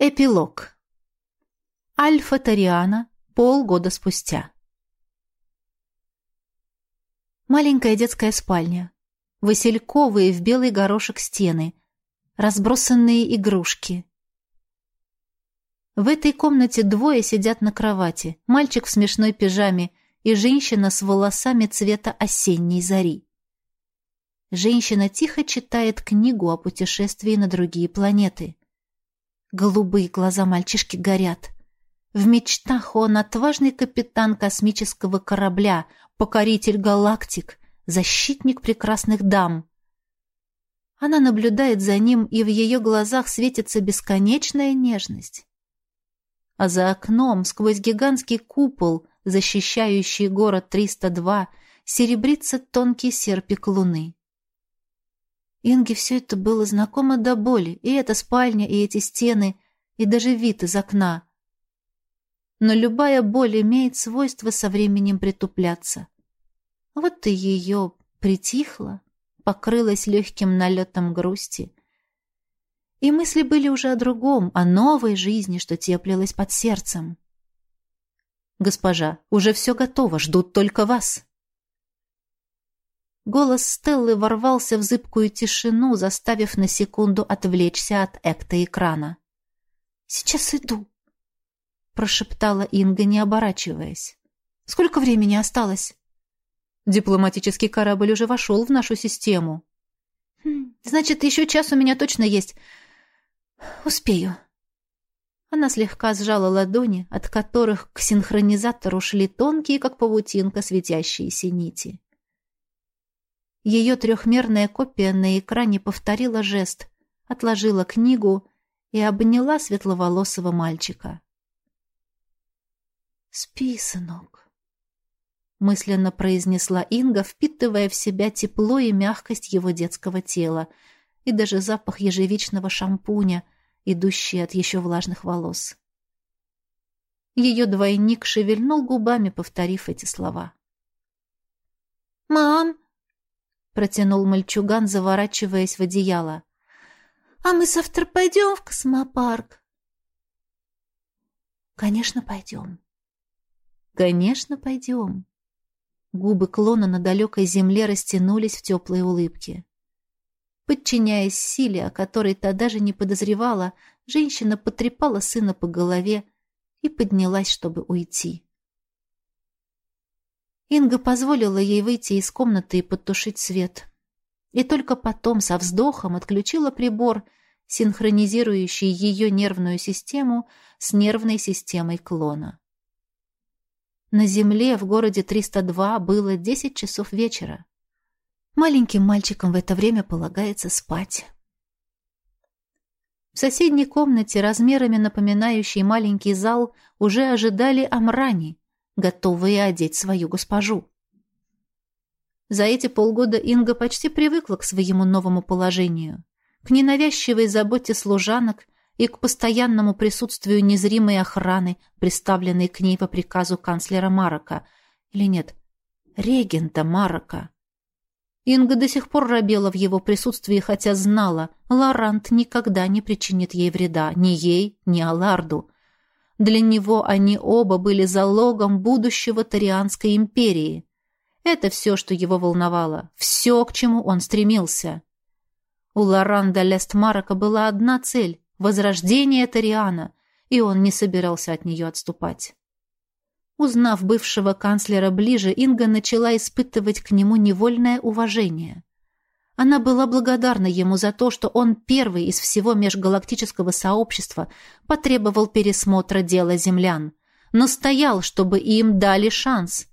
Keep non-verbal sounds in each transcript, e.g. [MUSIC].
Эпилог. Альфа Тариана полгода спустя. Маленькая детская спальня. Васильковые в белый горошек стены. Разбросанные игрушки. В этой комнате двое сидят на кровати. Мальчик в смешной пижаме и женщина с волосами цвета осенней зари. Женщина тихо читает книгу о путешествии на другие планеты. Голубые глаза мальчишки горят. В мечтах он отважный капитан космического корабля, покоритель галактик, защитник прекрасных дам. Она наблюдает за ним, и в ее глазах светится бесконечная нежность. А за окном, сквозь гигантский купол, защищающий город 302, серебрится тонкий серпик луны. Инге все это было знакомо до боли, и эта спальня, и эти стены, и даже вид из окна. Но любая боль имеет свойство со временем притупляться. Вот и ее притихла, покрылась легким налетом грусти. И мысли были уже о другом, о новой жизни, что теплилась под сердцем. «Госпожа, уже все готово, ждут только вас!» Голос Стеллы ворвался в зыбкую тишину, заставив на секунду отвлечься от экта экрана. «Сейчас иду», — прошептала Инга, не оборачиваясь. «Сколько времени осталось?» «Дипломатический корабль уже вошел в нашу систему». «Хм, «Значит, еще час у меня точно есть. Успею». Она слегка сжала ладони, от которых к синхронизатору шли тонкие, как паутинка, светящиеся нити. Ее трехмерная копия на экране повторила жест, отложила книгу и обняла светловолосого мальчика. «Спи, сынок», — мысленно произнесла Инга, впитывая в себя тепло и мягкость его детского тела и даже запах ежевичного шампуня, идущий от еще влажных волос. Ее двойник шевельнул губами, повторив эти слова. «Мам!» Протянул мальчуган, заворачиваясь в одеяло. «А мы завтра пойдем в космопарк?» «Конечно, пойдем». «Конечно, пойдем». Губы клона на далекой земле растянулись в теплой улыбке. Подчиняясь силе, о которой та даже не подозревала, женщина потрепала сына по голове и поднялась, чтобы уйти. Инга позволила ей выйти из комнаты и потушить свет. И только потом со вздохом отключила прибор, синхронизирующий ее нервную систему с нервной системой клона. На Земле в городе 302 было 10 часов вечера. Маленьким мальчикам в это время полагается спать. В соседней комнате, размерами напоминающей маленький зал, уже ожидали Амрани, готовые одеть свою госпожу. За эти полгода Инга почти привыкла к своему новому положению, к ненавязчивой заботе служанок и к постоянному присутствию незримой охраны, представленной к ней по приказу канцлера Марока. Или нет, регента Марока. Инга до сих пор робела в его присутствии, хотя знала, Лорант никогда не причинит ей вреда, ни ей, ни Аларду. Для него они оба были залогом будущего Тарианской империи. Это все, что его волновало, все, к чему он стремился. У Лоранда Лестмарака была одна цель — возрождение Тариана, и он не собирался от нее отступать. Узнав бывшего канцлера ближе, Инга начала испытывать к нему невольное уважение. Она была благодарна ему за то, что он первый из всего межгалактического сообщества потребовал пересмотра дела землян, но стоял, чтобы им дали шанс.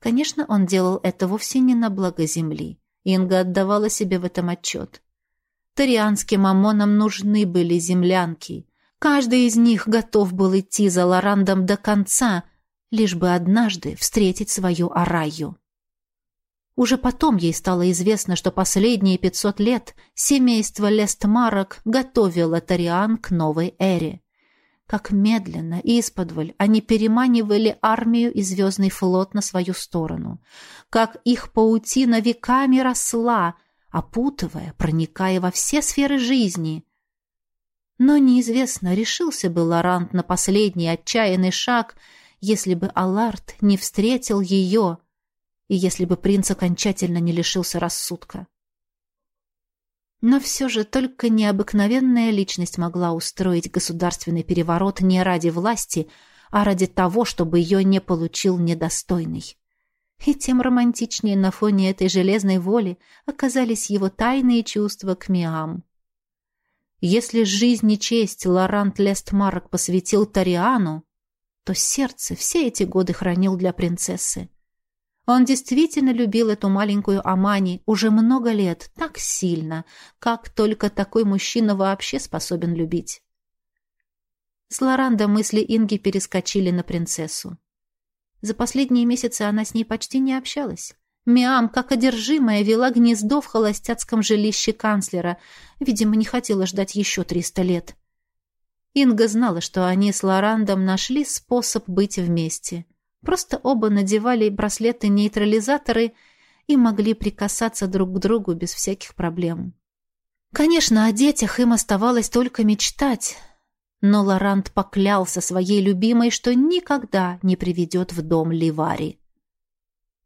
Конечно, он делал это вовсе не на благо Земли. Инга отдавала себе в этом отчет. Тарианским ОМОНам нужны были землянки. Каждый из них готов был идти за Лорандом до конца, лишь бы однажды встретить свою Араю. Уже потом ей стало известно, что последние 500 лет семейство Лестмарок готовило Тариан к новой эре. Как медленно и исподволь они переманивали армию и звездный флот на свою сторону. Как их паутина веками росла, опутывая, проникая во все сферы жизни. Но неизвестно, решился бы Лорант на последний отчаянный шаг, если бы Аллард не встретил ее и если бы принц окончательно не лишился рассудка. Но все же только необыкновенная личность могла устроить государственный переворот не ради власти, а ради того, чтобы ее не получил недостойный. И тем романтичнее на фоне этой железной воли оказались его тайные чувства к Миам. Если жизнь и честь Лорант Лестмарк посвятил Тариану, то сердце все эти годы хранил для принцессы. Он действительно любил эту маленькую Амани уже много лет, так сильно, как только такой мужчина вообще способен любить. С Лоранда мысли Инги перескочили на принцессу. За последние месяцы она с ней почти не общалась. Миам, как одержимая, вела гнездо в холостяцком жилище канцлера. Видимо, не хотела ждать еще триста лет. Инга знала, что они с Лорандом нашли способ быть вместе. Просто оба надевали браслеты-нейтрализаторы и могли прикасаться друг к другу без всяких проблем. Конечно, о детях им оставалось только мечтать, но Лорант поклялся своей любимой, что никогда не приведет в дом Ливари.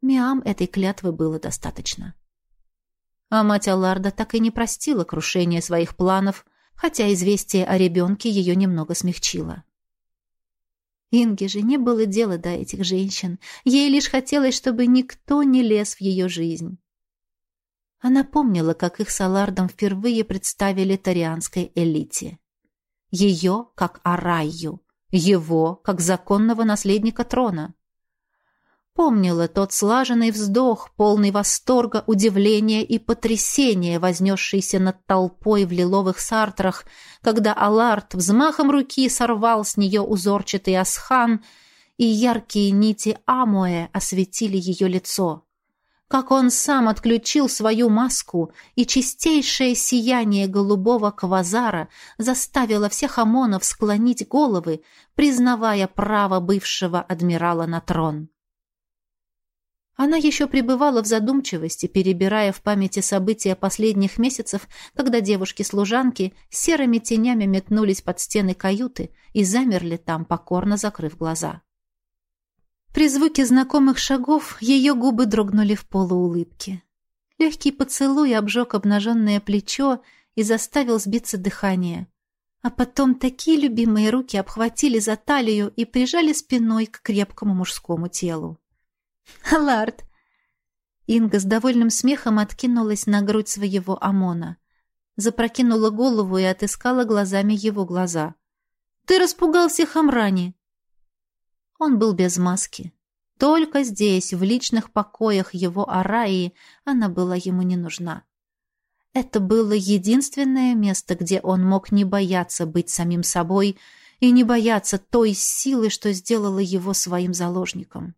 Миам этой клятвы было достаточно. А мать Алларда так и не простила крушение своих планов, хотя известие о ребенке ее немного смягчило. Инге же не было дела до этих женщин. Ей лишь хотелось, чтобы никто не лез в ее жизнь. Она помнила, как их с Аллардом впервые представили тарианской элите. Ее как Арайю, его как законного наследника трона. Помнила тот слаженный вздох, полный восторга, удивления и потрясения, вознесшийся над толпой в лиловых сартрах, когда Аларт взмахом руки сорвал с нее узорчатый асхан, и яркие нити Амуэ осветили ее лицо как он сам отключил свою маску, и чистейшее сияние голубого квазара заставило всех ОМОНов склонить головы, признавая право бывшего адмирала на трон. Она еще пребывала в задумчивости, перебирая в памяти события последних месяцев, когда девушки-служанки серыми тенями метнулись под стены каюты и замерли там, покорно закрыв глаза. При звуке знакомых шагов ее губы дрогнули в полуулыбке. Легкий поцелуй обжег обнаженное плечо и заставил сбиться дыхание. А потом такие любимые руки обхватили за талию и прижали спиной к крепкому мужскому телу. [LAUGHS] «Лард!» Инга с довольным смехом откинулась на грудь своего Амона. Запрокинула голову и отыскала глазами его глаза. «Ты распугал всех Амрани!» Он был без маски. Только здесь, в личных покоях его Араи, она была ему не нужна. Это было единственное место, где он мог не бояться быть самим собой и не бояться той силы, что сделала его своим заложником.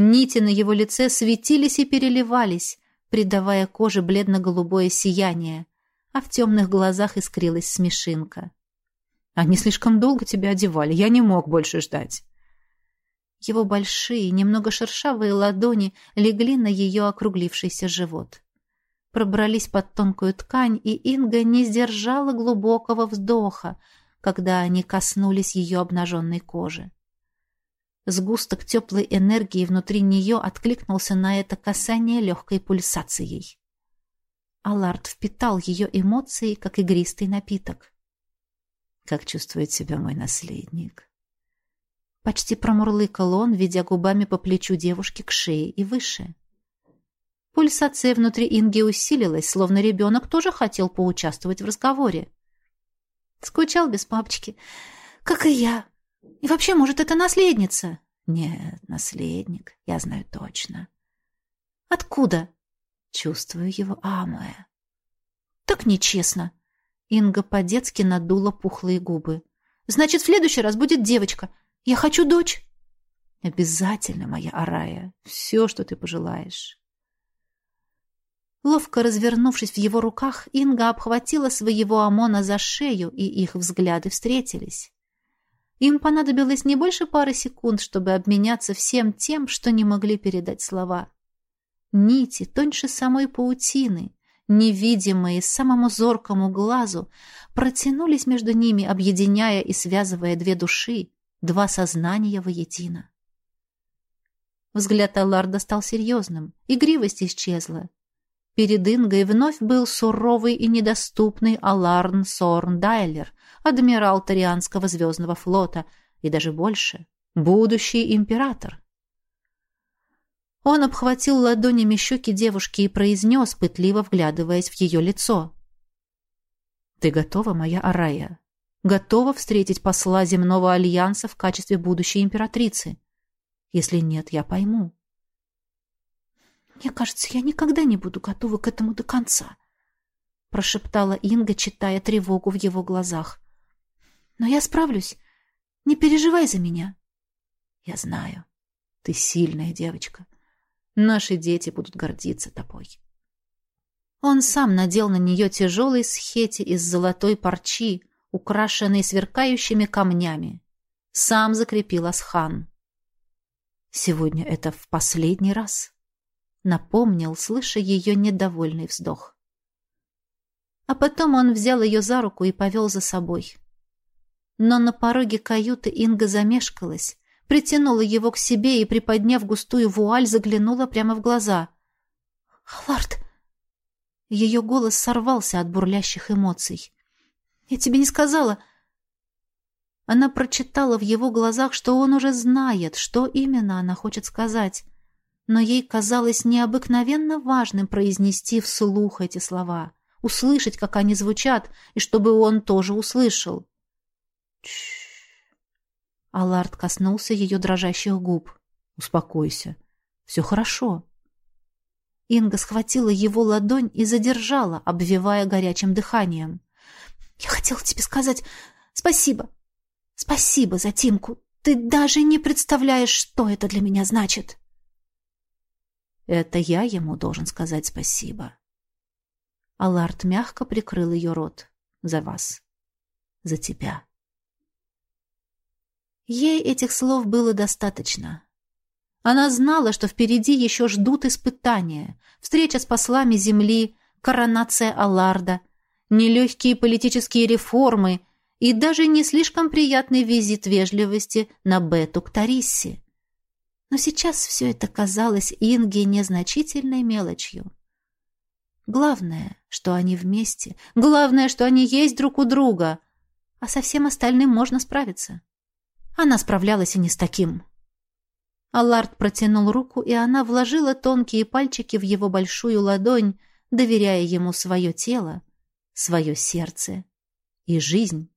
Нити на его лице светились и переливались, придавая коже бледно-голубое сияние, а в темных глазах искрилась смешинка. «Они слишком долго тебя одевали, я не мог больше ждать». Его большие, немного шершавые ладони легли на ее округлившийся живот. Пробрались под тонкую ткань, и Инга не сдержала глубокого вздоха, когда они коснулись ее обнаженной кожи. Сгусток теплой энергии внутри нее откликнулся на это касание легкой пульсацией. Аларт впитал ее эмоции, как игристый напиток. «Как чувствует себя мой наследник?» Почти промурлыкал он, ведя губами по плечу девушки к шее и выше. Пульсация внутри Инги усилилась, словно ребенок тоже хотел поучаствовать в разговоре. Скучал без папочки. Как и я. И вообще, может, это наследница? Нет, наследник, я знаю точно. Откуда? Чувствую его амая. Так нечестно. Инга по-детски надула пухлые губы. Значит, в следующий раз будет девочка. Я хочу дочь. Обязательно, моя Арая. Все, что ты пожелаешь. Ловко развернувшись в его руках, Инга обхватила своего Амона за шею, и их взгляды встретились. Им понадобилось не больше пары секунд, чтобы обменяться всем тем, что не могли передать слова. Нити тоньше самой паутины, невидимые самому зоркому глазу, протянулись между ними, объединяя и связывая две души, два сознания воедино. Взгляд Алларда стал серьезным, игривость исчезла. Перед Ингой вновь был суровый и недоступный Аларн Сорн Дайлер, адмирал Тарианского звездного флота, и даже больше — будущий император. Он обхватил ладонями щеки девушки и произнес, пытливо вглядываясь в ее лицо. «Ты готова, моя Арая? Готова встретить посла земного альянса в качестве будущей императрицы? Если нет, я пойму». «Мне кажется, я никогда не буду готова к этому до конца», — прошептала Инга, читая тревогу в его глазах. «Но я справлюсь. Не переживай за меня». «Я знаю. Ты сильная девочка. Наши дети будут гордиться тобой». Он сам надел на нее тяжелый схети из золотой парчи, украшенный сверкающими камнями. Сам закрепил Асхан. «Сегодня это в последний раз», — напомнил, слыша ее недовольный вздох. А потом он взял ее за руку и повел за собой. Но на пороге каюты Инга замешкалась, притянула его к себе и, приподняв густую вуаль, заглянула прямо в глаза. «Аларт!» Ее голос сорвался от бурлящих эмоций. «Я тебе не сказала...» Она прочитала в его глазах, что он уже знает, что именно она хочет сказать, но ей казалось необыкновенно важным произнести вслух эти слова, услышать, как они звучат, и чтобы он тоже услышал. Аларт коснулся ее дрожащих губ. Успокойся. Все хорошо. Инга схватила его ладонь и задержала, обвивая горячим дыханием. Я хотела тебе сказать спасибо. Спасибо за Тимку. Ты даже не представляешь, что это для меня значит. Это я ему должен сказать спасибо. Аларт мягко прикрыл ее рот. За вас. За тебя. Ей этих слов было достаточно. Она знала, что впереди еще ждут испытания, встреча с послами земли, коронация Алларда, нелегкие политические реформы и даже не слишком приятный визит вежливости на Бету к Тариссе. Но сейчас все это казалось Инге незначительной мелочью. Главное, что они вместе, главное, что они есть друг у друга, а со всем остальным можно справиться. Она справлялась и не с таким. Аллард протянул руку, и она вложила тонкие пальчики в его большую ладонь, доверяя ему свое тело, свое сердце и жизнь.